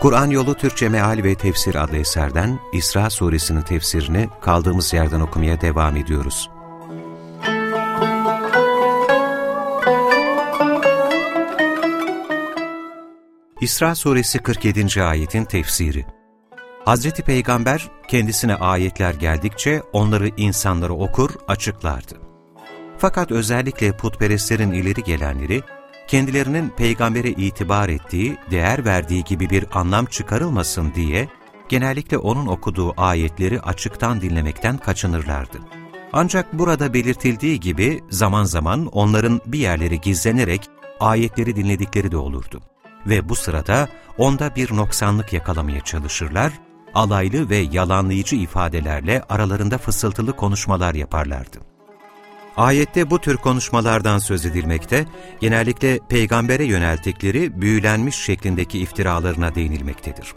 Kur'an Yolu Türkçe Meal ve Tefsir adlı eserden İsra Suresinin tefsirini kaldığımız yerden okumaya devam ediyoruz. İsra Suresi 47. ayetin tefsiri Hazreti Peygamber kendisine ayetler geldikçe onları insanlara okur, açıklardı. Fakat özellikle putperestlerin ileri gelenleri, kendilerinin peygambere itibar ettiği, değer verdiği gibi bir anlam çıkarılmasın diye genellikle onun okuduğu ayetleri açıktan dinlemekten kaçınırlardı. Ancak burada belirtildiği gibi zaman zaman onların bir yerleri gizlenerek ayetleri dinledikleri de olurdu. Ve bu sırada onda bir noksanlık yakalamaya çalışırlar, alaylı ve yalanlayıcı ifadelerle aralarında fısıltılı konuşmalar yaparlardı. Ayette bu tür konuşmalardan söz edilmekte, genellikle peygambere yönelttikleri büyülenmiş şeklindeki iftiralarına değinilmektedir.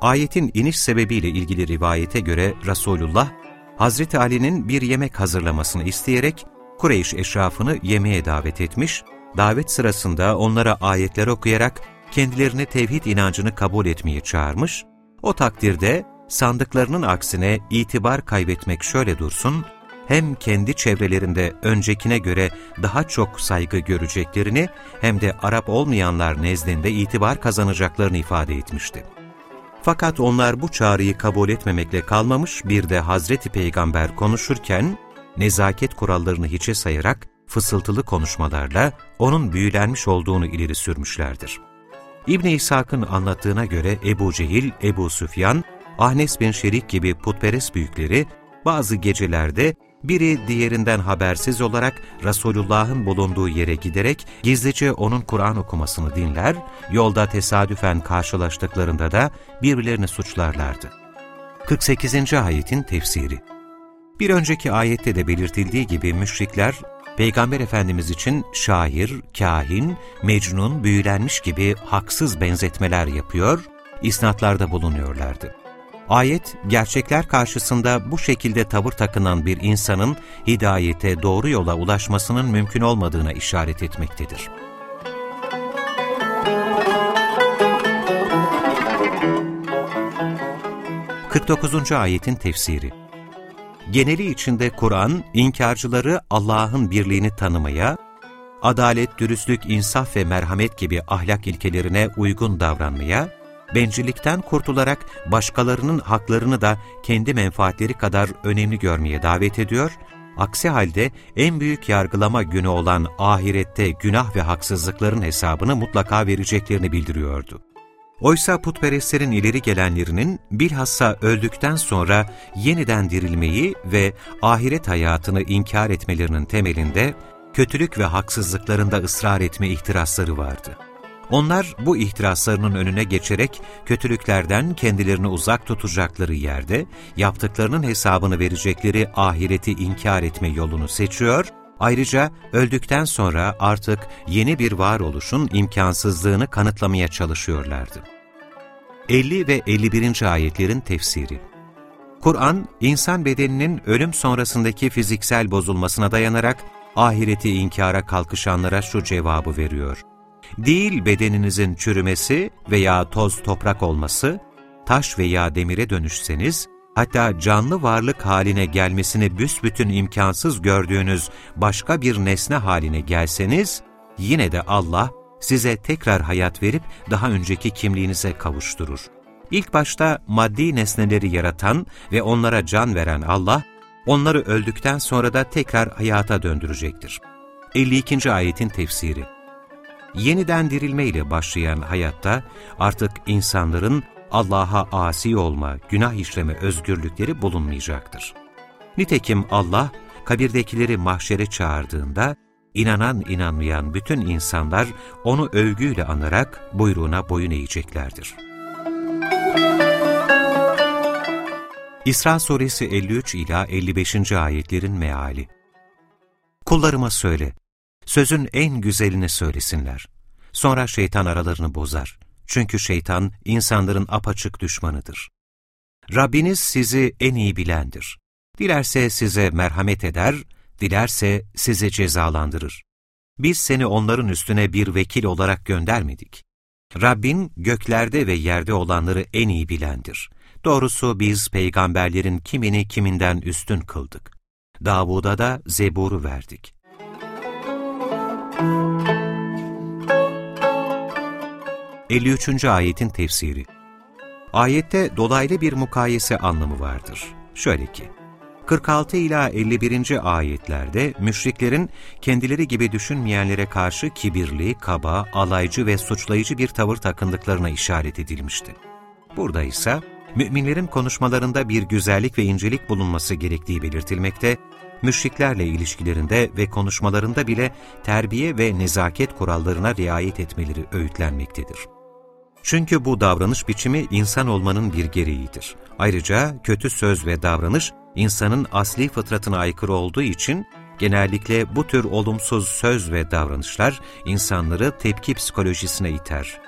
Ayetin iniş sebebiyle ilgili rivayete göre Resulullah, Hazreti Ali'nin bir yemek hazırlamasını isteyerek Kureyş eşrafını yemeğe davet etmiş, davet sırasında onlara ayetler okuyarak kendilerini tevhid inancını kabul etmeye çağırmış, o takdirde sandıklarının aksine itibar kaybetmek şöyle dursun, hem kendi çevrelerinde öncekine göre daha çok saygı göreceklerini hem de Arap olmayanlar nezdinde itibar kazanacaklarını ifade etmişti. Fakat onlar bu çağrıyı kabul etmemekle kalmamış bir de Hazreti Peygamber konuşurken nezaket kurallarını hiçe sayarak fısıltılı konuşmalarla onun büyülenmiş olduğunu ileri sürmüşlerdir. İbn-i İshak'ın anlattığına göre Ebu Cehil, Ebu Süfyan, Ahnes bin Şerik gibi putperest büyükleri bazı gecelerde biri diğerinden habersiz olarak Resulullah'ın bulunduğu yere giderek gizlice onun Kur'an okumasını dinler, yolda tesadüfen karşılaştıklarında da birbirlerini suçlarlardı. 48. Ayetin Tefsiri Bir önceki ayette de belirtildiği gibi müşrikler, Peygamber Efendimiz için şair, kahin, mecnun, büyülenmiş gibi haksız benzetmeler yapıyor, isnatlarda bulunuyorlardı. Ayet, gerçekler karşısında bu şekilde tavır takınan bir insanın hidayete, doğru yola ulaşmasının mümkün olmadığına işaret etmektedir. ...49. ayetin tefsiri Geneli içinde Kur'an, inkarcıları Allah'ın birliğini tanımaya, adalet, dürüstlük, insaf ve merhamet gibi ahlak ilkelerine uygun davranmaya, bencillikten kurtularak başkalarının haklarını da kendi menfaatleri kadar önemli görmeye davet ediyor, aksi halde en büyük yargılama günü olan ahirette günah ve haksızlıkların hesabını mutlaka vereceklerini bildiriyordu. Oysa putperestlerin ileri gelenlerinin bilhassa öldükten sonra yeniden dirilmeyi ve ahiret hayatını inkar etmelerinin temelinde kötülük ve haksızlıklarında ısrar etme ihtirasları vardı. Onlar bu ihtiraslarının önüne geçerek kötülüklerden kendilerini uzak tutacakları yerde yaptıklarının hesabını verecekleri ahireti inkar etme yolunu seçiyor, ayrıca öldükten sonra artık yeni bir varoluşun imkansızlığını kanıtlamaya çalışıyorlardı. 50 ve 51. ayetlerin tefsiri Kur'an, insan bedeninin ölüm sonrasındaki fiziksel bozulmasına dayanarak ahireti inkara kalkışanlara şu cevabı veriyor değil bedeninizin çürümesi veya toz toprak olması, taş veya demire dönüşseniz, hatta canlı varlık haline gelmesini büsbütün imkansız gördüğünüz başka bir nesne haline gelseniz, yine de Allah size tekrar hayat verip daha önceki kimliğinize kavuşturur. İlk başta maddi nesneleri yaratan ve onlara can veren Allah, onları öldükten sonra da tekrar hayata döndürecektir. 52. ayetin tefsiri yeniden dirilme ile başlayan hayatta artık insanların Allah'a asi olma, günah işleme özgürlükleri bulunmayacaktır. Nitekim Allah, kabirdekileri mahşere çağırdığında, inanan inanmayan bütün insanlar onu övgüyle anarak buyruğuna boyun eğeceklerdir. İsra suresi 53 ila 55. ayetlerin meali. Kullarıma söyle, sözün en güzelini söylesinler. Sonra şeytan aralarını bozar. Çünkü şeytan insanların apaçık düşmanıdır. Rabbiniz sizi en iyi bilendir. Dilerse size merhamet eder, dilerse sizi cezalandırır. Biz seni onların üstüne bir vekil olarak göndermedik. Rabbin göklerde ve yerde olanları en iyi bilendir. Doğrusu biz peygamberlerin kimini kiminden üstün kıldık. Davud'a da Zebur'u verdik. Elli üçüncü ayetin tefsiri Ayette dolaylı bir mukayese anlamı vardır. Şöyle ki, 46 ila 51. ayetlerde müşriklerin kendileri gibi düşünmeyenlere karşı kibirli, kaba, alaycı ve suçlayıcı bir tavır takındıklarına işaret edilmişti. Burada ise müminlerin konuşmalarında bir güzellik ve incelik bulunması gerektiği belirtilmekte, müşriklerle ilişkilerinde ve konuşmalarında bile terbiye ve nezaket kurallarına riayet etmeleri öğütlenmektedir. Çünkü bu davranış biçimi insan olmanın bir gereğidir. Ayrıca kötü söz ve davranış insanın asli fıtratına aykırı olduğu için genellikle bu tür olumsuz söz ve davranışlar insanları tepki psikolojisine iter.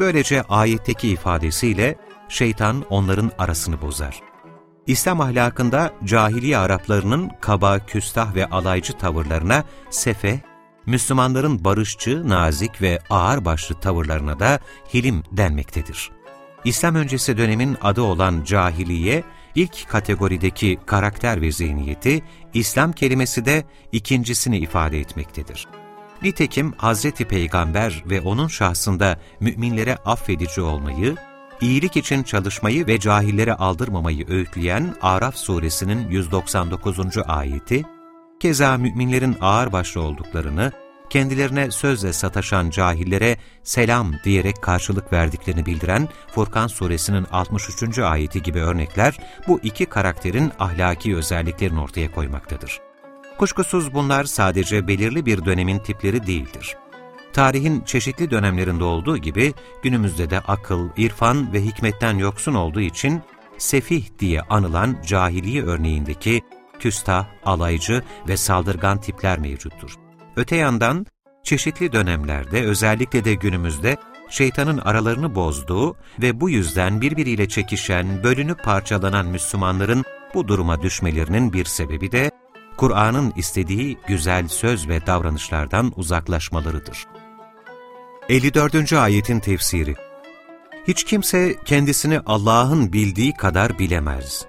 Böylece ayetteki ifadesiyle şeytan onların arasını bozar. İslam ahlakında cahiliye Araplarının kaba, küstah ve alaycı tavırlarına sefe, Müslümanların barışçı, nazik ve ağırbaşlı tavırlarına da hilim denmektedir. İslam öncesi dönemin adı olan cahiliye, ilk kategorideki karakter ve zihniyeti, İslam kelimesi de ikincisini ifade etmektedir. Nitekim Hazreti Peygamber ve onun şahsında müminlere affedici olmayı, iyilik için çalışmayı ve cahillere aldırmamayı öğütleyen Araf suresinin 199. ayeti, keza müminlerin ağırbaşlı olduklarını, kendilerine sözle sataşan cahillere selam diyerek karşılık verdiklerini bildiren Furkan suresinin 63. ayeti gibi örnekler bu iki karakterin ahlaki özelliklerini ortaya koymaktadır. Kuşkusuz bunlar sadece belirli bir dönemin tipleri değildir. Tarihin çeşitli dönemlerinde olduğu gibi günümüzde de akıl, irfan ve hikmetten yoksun olduğu için sefih diye anılan cahiliye örneğindeki küstah, alaycı ve saldırgan tipler mevcuttur. Öte yandan çeşitli dönemlerde özellikle de günümüzde şeytanın aralarını bozduğu ve bu yüzden birbiriyle çekişen, bölünüp parçalanan Müslümanların bu duruma düşmelerinin bir sebebi de Kur'an'ın istediği güzel söz ve davranışlardan uzaklaşmalarıdır. 54. Ayetin Tefsiri Hiç kimse kendisini Allah'ın bildiği kadar bilemez.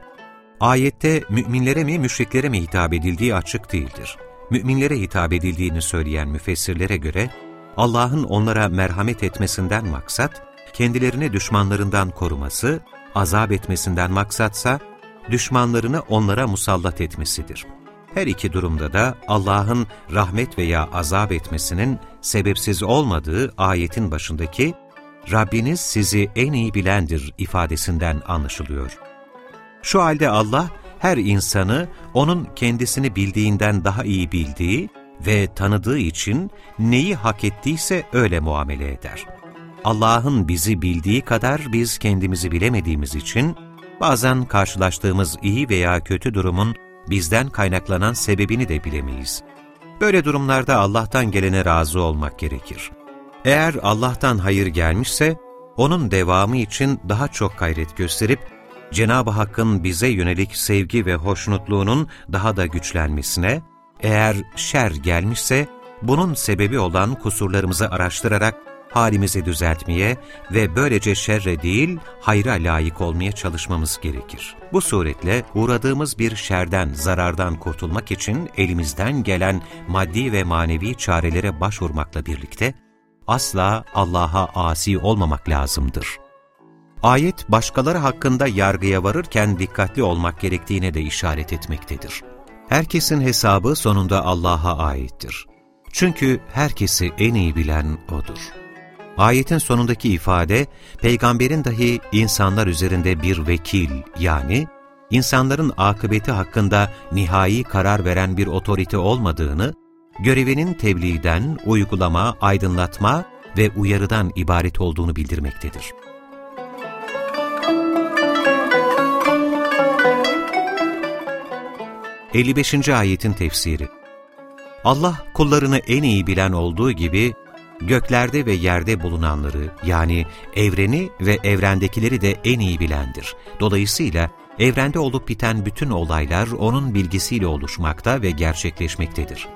Ayette müminlere mi müşriklere mi hitap edildiği açık değildir müminlere hitap edildiğini söyleyen müfessirlere göre, Allah'ın onlara merhamet etmesinden maksat, kendilerini düşmanlarından koruması, azap etmesinden maksatsa, düşmanlarını onlara musallat etmesidir. Her iki durumda da Allah'ın rahmet veya azap etmesinin sebepsiz olmadığı ayetin başındaki Rabbiniz sizi en iyi bilendir ifadesinden anlaşılıyor. Şu halde Allah, her insanı onun kendisini bildiğinden daha iyi bildiği ve tanıdığı için neyi hak ettiyse öyle muamele eder. Allah'ın bizi bildiği kadar biz kendimizi bilemediğimiz için bazen karşılaştığımız iyi veya kötü durumun bizden kaynaklanan sebebini de bilemeyiz. Böyle durumlarda Allah'tan gelene razı olmak gerekir. Eğer Allah'tan hayır gelmişse, onun devamı için daha çok gayret gösterip Cenab-ı Hakk'ın bize yönelik sevgi ve hoşnutluğunun daha da güçlenmesine, eğer şer gelmişse bunun sebebi olan kusurlarımızı araştırarak halimizi düzeltmeye ve böylece şerre değil hayra layık olmaya çalışmamız gerekir. Bu suretle uğradığımız bir şerden, zarardan kurtulmak için elimizden gelen maddi ve manevi çarelere başvurmakla birlikte asla Allah'a asi olmamak lazımdır. Ayet başkaları hakkında yargıya varırken dikkatli olmak gerektiğine de işaret etmektedir. Herkesin hesabı sonunda Allah'a aittir. Çünkü herkesi en iyi bilen O'dur. Ayetin sonundaki ifade, peygamberin dahi insanlar üzerinde bir vekil yani insanların akıbeti hakkında nihai karar veren bir otorite olmadığını, görevinin tebliğden, uygulama, aydınlatma ve uyarıdan ibaret olduğunu bildirmektedir. 55. Ayetin Tefsiri Allah kullarını en iyi bilen olduğu gibi, göklerde ve yerde bulunanları yani evreni ve evrendekileri de en iyi bilendir. Dolayısıyla evrende olup biten bütün olaylar O'nun bilgisiyle oluşmakta ve gerçekleşmektedir.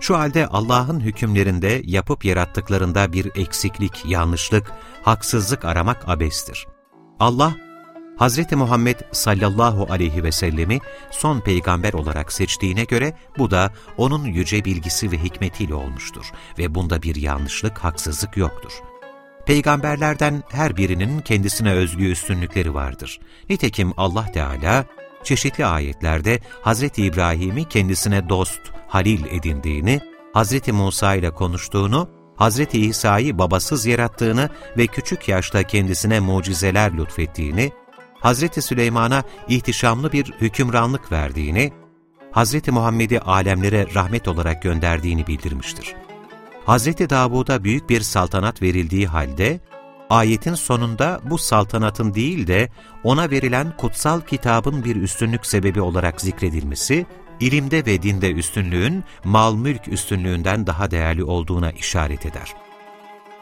Şu halde Allah'ın hükümlerinde yapıp yarattıklarında bir eksiklik, yanlışlık, haksızlık aramak abestir. Allah, Hz. Muhammed sallallahu aleyhi ve sellemi son peygamber olarak seçtiğine göre bu da onun yüce bilgisi ve hikmetiyle olmuştur ve bunda bir yanlışlık, haksızlık yoktur. Peygamberlerden her birinin kendisine özgü üstünlükleri vardır. Nitekim Allah Teala çeşitli ayetlerde Hz. İbrahim'i kendisine dost, halil edindiğini, Hz. Musa ile konuştuğunu, Hz. İsa'yı babasız yarattığını ve küçük yaşta kendisine mucizeler lütfettiğini, Hz. Süleyman'a ihtişamlı bir hükümranlık verdiğini, Hz. Muhammed'i alemlere rahmet olarak gönderdiğini bildirmiştir. Hz. Davud'a büyük bir saltanat verildiği halde, ayetin sonunda bu saltanatın değil de ona verilen kutsal kitabın bir üstünlük sebebi olarak zikredilmesi, ilimde ve dinde üstünlüğün mal-mülk üstünlüğünden daha değerli olduğuna işaret eder.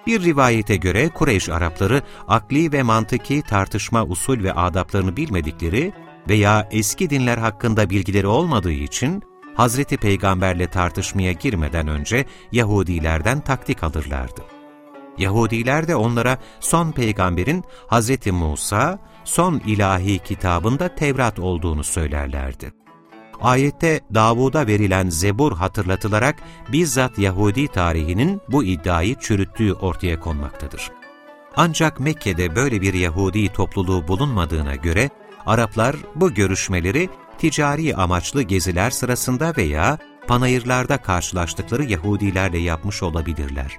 Bir rivayete göre Kureyş Arapları akli ve mantıki tartışma usul ve adaplarını bilmedikleri veya eski dinler hakkında bilgileri olmadığı için Hazreti Peygamberle tartışmaya girmeden önce Yahudilerden taktik alırlardı. Yahudiler de onlara son peygamberin Hazreti Musa, son ilahi kitabında Tevrat olduğunu söylerlerdi. Ayette Davud'a verilen Zebur hatırlatılarak bizzat Yahudi tarihinin bu iddiayı çürüttüğü ortaya konmaktadır. Ancak Mekke'de böyle bir Yahudi topluluğu bulunmadığına göre Araplar bu görüşmeleri ticari amaçlı geziler sırasında veya panayırlarda karşılaştıkları Yahudilerle yapmış olabilirler.